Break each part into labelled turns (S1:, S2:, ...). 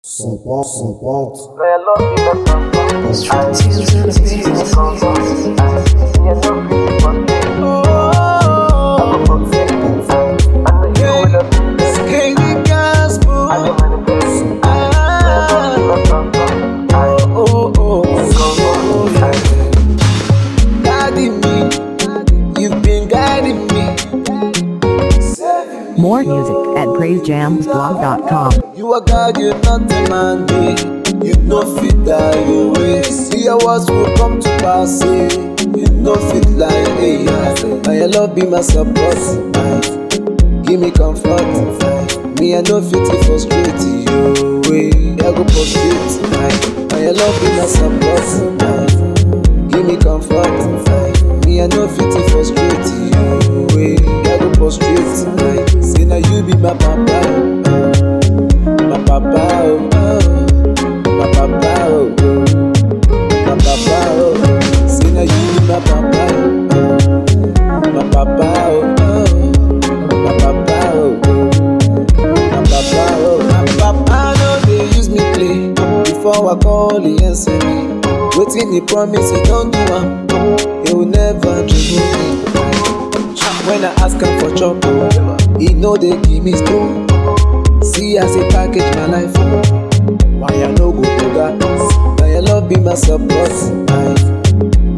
S1: Son port, son pente.
S2: More music at praisejamsblog.com.
S1: You are God, you're not eh. You know fit way. See will come to pass. eh. You know fit eh. Now love be my support. eh. Give me comfort. eh. Me I know fit to you. I go. Now your love be my support. eh. Give me comfort. eh. Me I know fit to you. I go eh. You be my papa. eh. My papa, oh, oh. my papa, oh, oh. my papa, oh. Say now you be my papa, oh. my papa, oh, oh. my papa, oh, oh. my papa, oh. my papa, no dey use me play. Before I call, he answer me. Wetin he promise, he don do am. He will never trouble me. When I ask am for chop, he no dey give me stone. See as a package my life. Oh. Why I no go boga? Now your love be my support. Aye.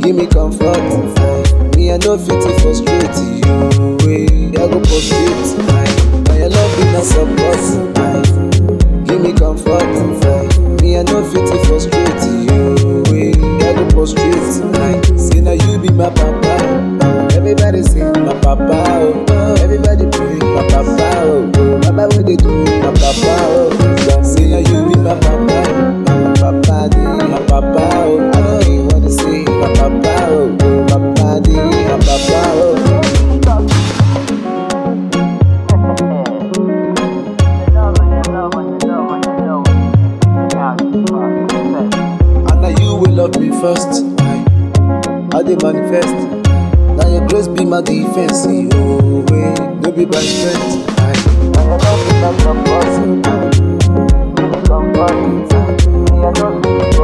S1: Give me comfort. Aye. Me I no fit to frustrate you. Way I go prostrate. Aye. Now your love be my support. Aye. Give me comfort. Aye. Me I no fit to frustrate you. Way I go prostrate. Aye. Say now you be my papa. Everybody sing my papa. Oh. They do? My papa. Oh. Say you be my papa. Oh. Papa my papa. Oh. I don't care what they say. My papa. Oh. Papa my papa. Oh. Love me first. I dey manifest. Now your grace be my defense. Oh, way. No be by strength. I don't need to do. I don't to me. I don't to.